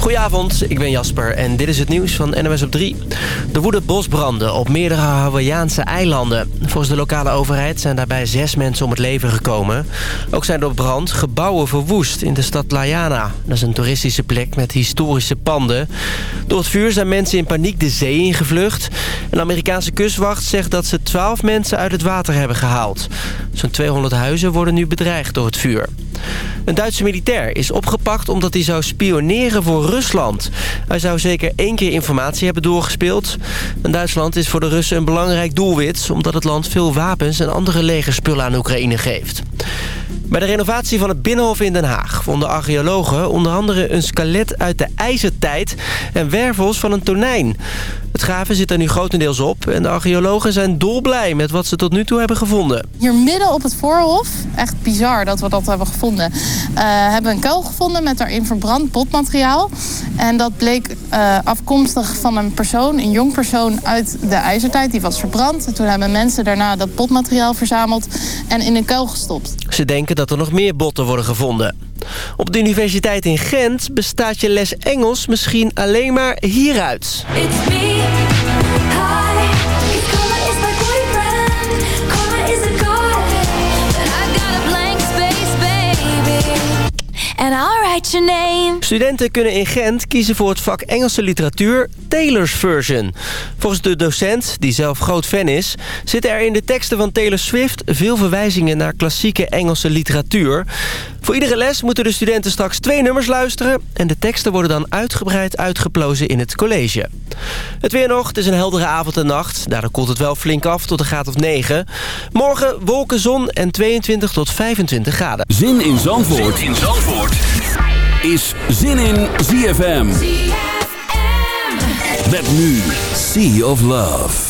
Goedenavond, ik ben Jasper en dit is het nieuws van NMS op 3. Er woeden bosbranden op meerdere Hawaïaanse eilanden. Volgens de lokale overheid zijn daarbij zes mensen om het leven gekomen. Ook zijn door brand gebouwen verwoest in de stad Laiana. Dat is een toeristische plek met historische panden. Door het vuur zijn mensen in paniek de zee ingevlucht. Een Amerikaanse kustwacht zegt dat ze 12 mensen uit het water hebben gehaald. Zo'n 200 huizen worden nu bedreigd door het vuur. Een Duitse militair is opgepakt omdat hij zou spioneren voor Rusland. Hij zou zeker één keer informatie hebben doorgespeeld. Duitsland is voor de Russen een belangrijk doelwit... omdat het land veel wapens en andere legerspullen aan Oekraïne geeft. Bij de renovatie van het Binnenhof in Den Haag vonden archeologen onder andere een skelet uit de ijzertijd en wervels van een tonijn. Het graven zit er nu grotendeels op en de archeologen zijn dolblij met wat ze tot nu toe hebben gevonden. Hier midden op het voorhof, echt bizar dat we dat hebben gevonden, uh, hebben we een kuil gevonden met daarin verbrand botmateriaal. En dat bleek uh, afkomstig van een persoon, een jong persoon uit de ijzertijd. Die was verbrand. En toen hebben mensen daarna dat botmateriaal verzameld en in een kuil gestopt. Ze denken dat er nog meer botten worden gevonden. Op de universiteit in Gent bestaat je les Engels misschien alleen maar hieruit. It's me. Write your name. Studenten kunnen in Gent kiezen voor het vak Engelse literatuur Taylor's Version. Volgens de docent, die zelf groot fan is... zitten er in de teksten van Taylor Swift veel verwijzingen naar klassieke Engelse literatuur. Voor iedere les moeten de studenten straks twee nummers luisteren... en de teksten worden dan uitgebreid uitgeplozen in het college. Het weer nog, het is een heldere avond en nacht. Daardoor koelt het wel flink af tot een graad of 9. Morgen wolken, zon en 22 tot 25 graden. Zin in Zandvoort, zin in Zandvoort. Is Zin in ZFM. ZFM. Met nu Sea of Love.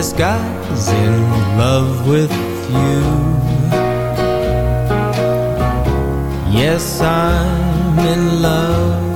This guy's in love with you. Yes, I'm in love.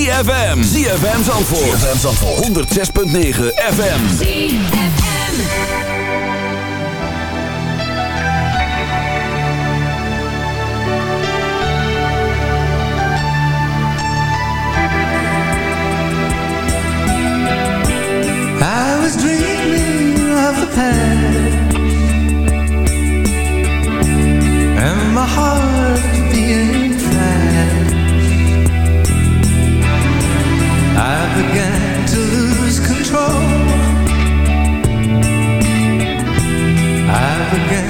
ZFM. ZFM Zandvoort. ZFM Zandvoort. 106.9 FM. ZFM. I was dreaming of the past And my heart again.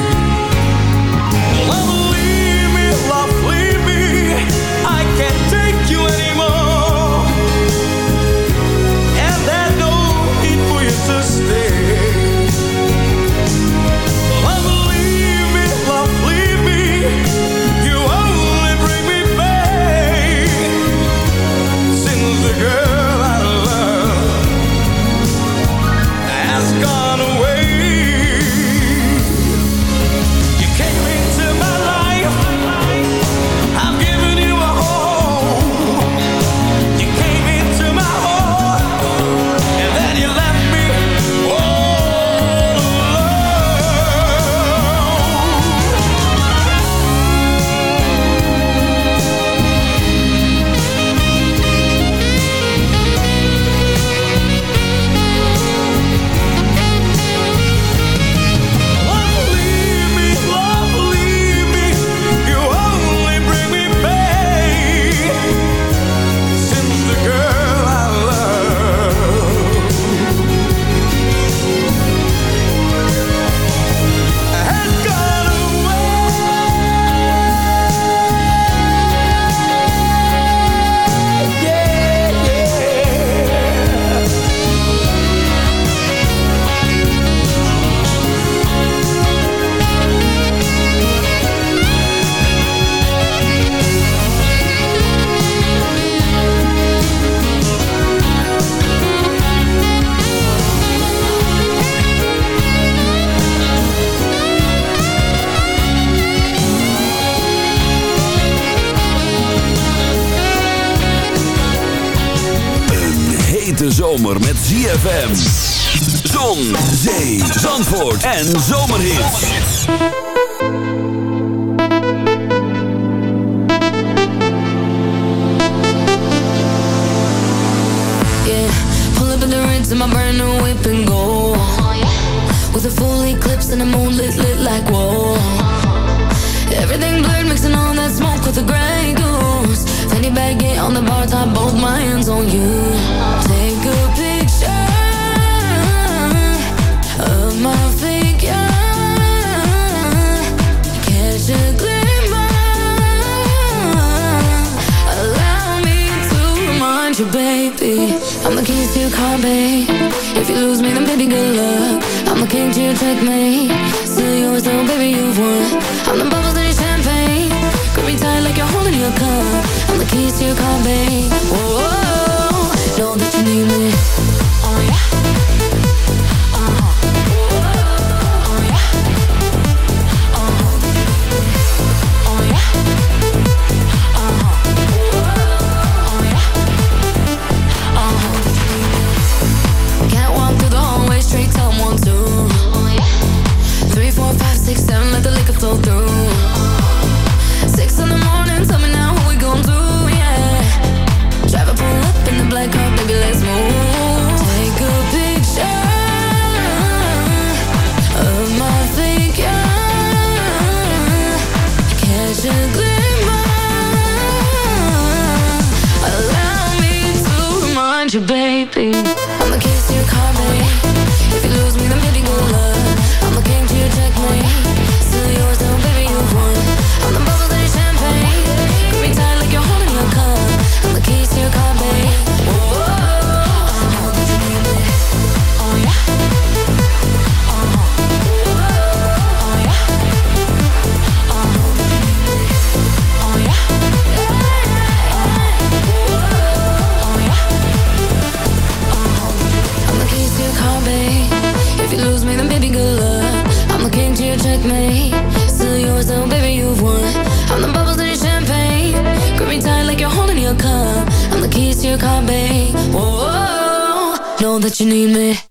with the grey goose. Fanny bag get on the bar top Both my hands on you. Take a picture Of my figure. Catch a glimmer. Allow me to remind you, baby. I'm the keys to your car, babe. If you lose me, then baby, good luck. I'm the king to your checkmate. Oh. Whoa. If you lose me, then baby, good luck. I'm the king to your checkmate. Still yours, though, baby, you've won. I'm the bubbles in your champagne. Grip me tight like you're holding your cup. I'm the to your car, babe. Know that you need me.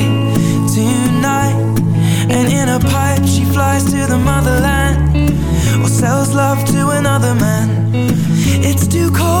flies to the motherland or sells love to another man. It's too cold.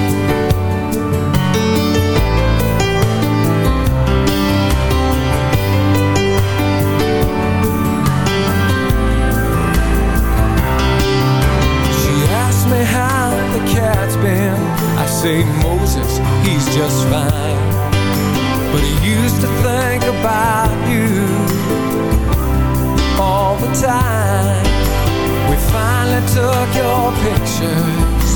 just fine. But he used to think about you All the time. We finally took your pictures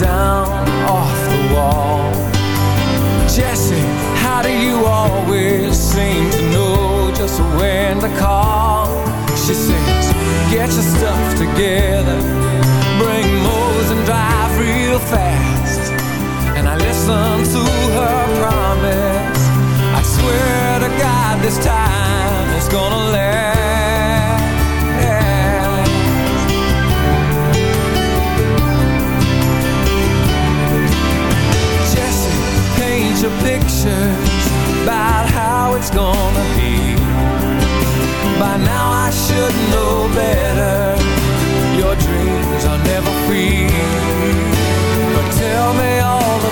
Down off the wall. Jessie, how do you always seem to know just when to call? She says, get your stuff together, To her promise. I swear to God this time it's gonna last. Jessie, your pictures about how it's gonna be. By now I should know better. Your dreams are never free.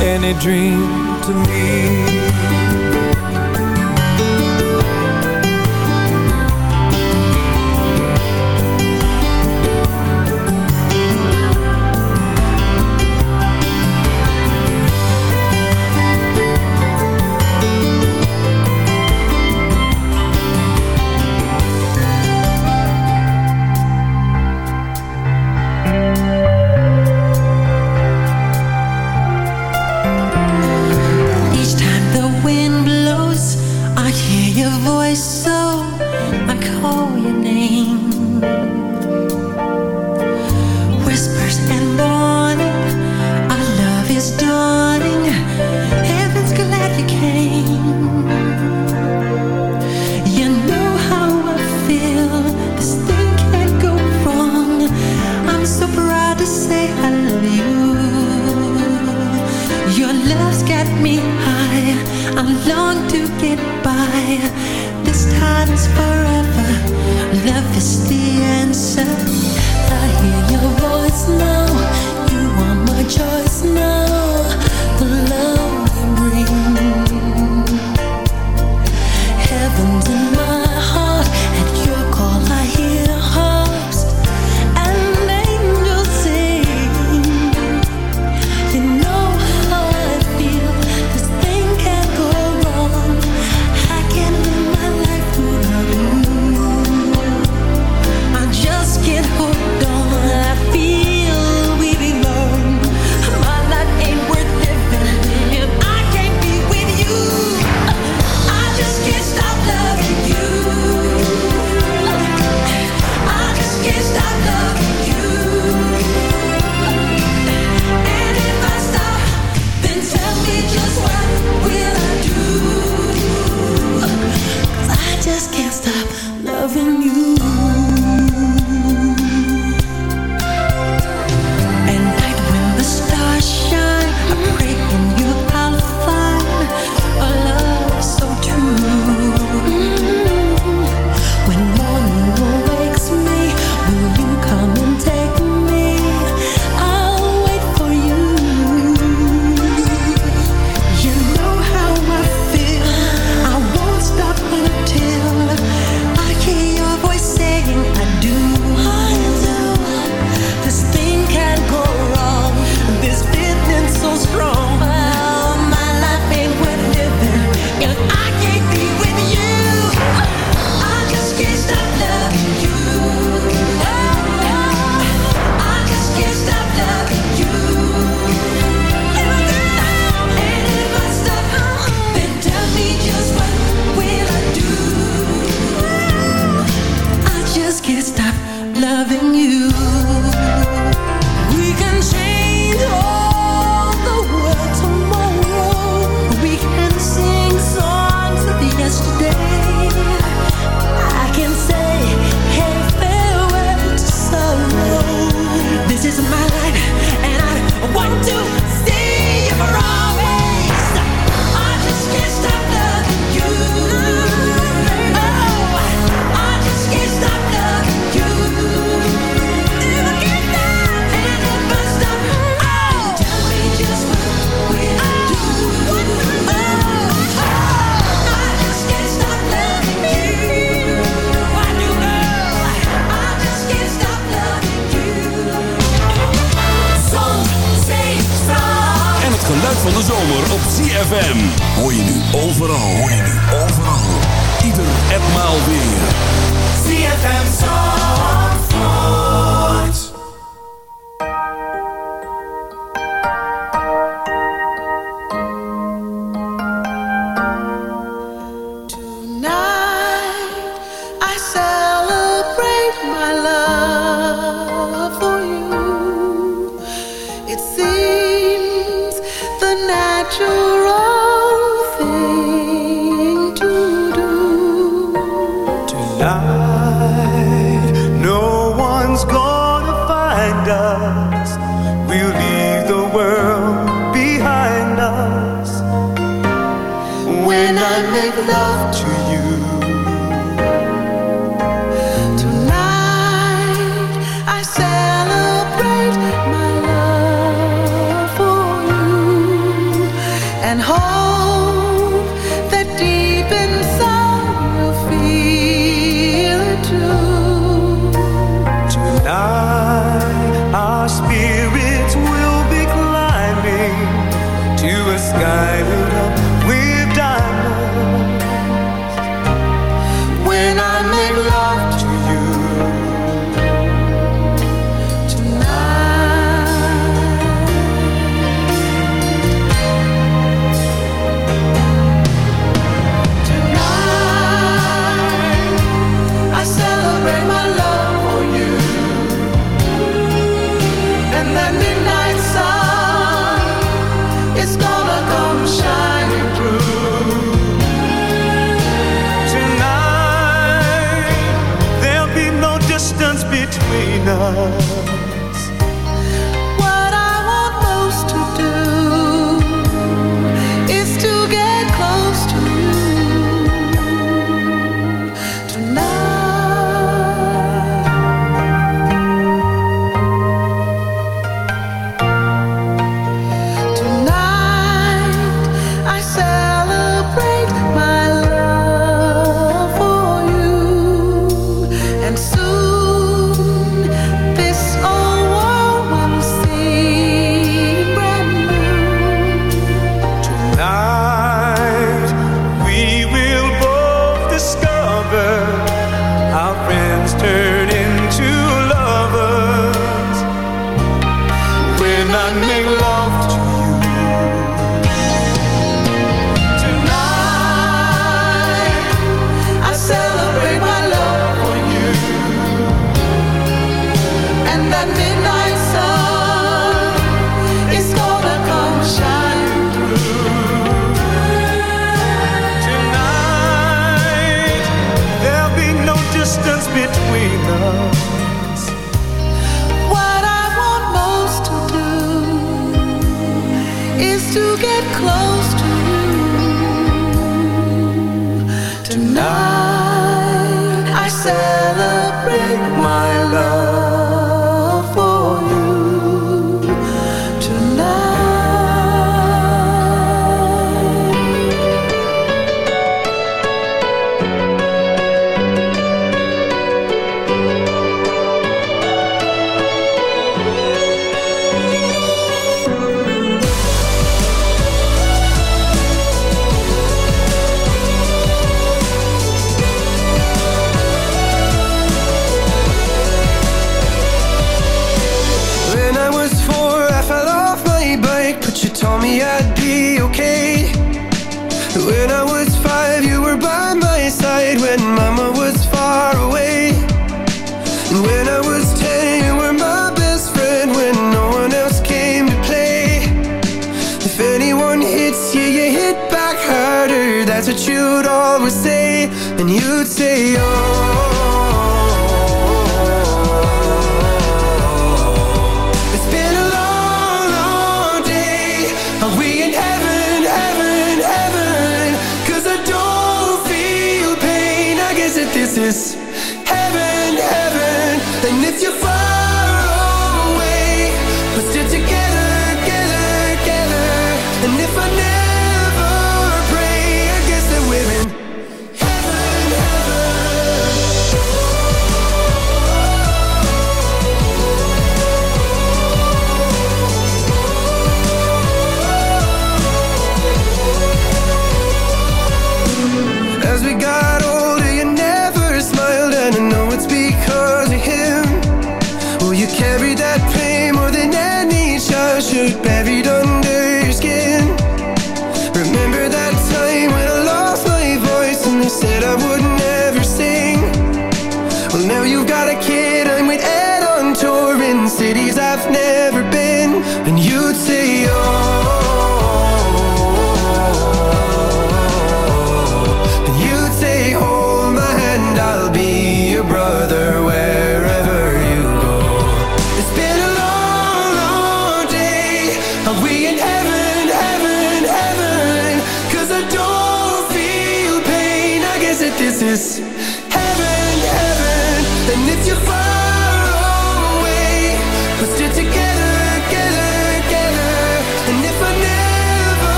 any dream to me.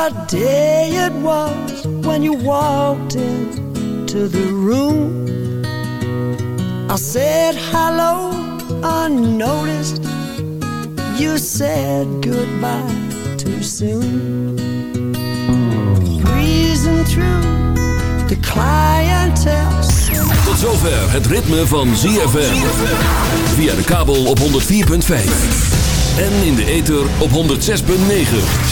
Wat day it was when you walked into the room. I said hello unnoticed. You said goodbye too soon. Breezing through the clientele. Tot zover het ritme van ZFM. Via de kabel op 104.5. En in de ether op 106.9.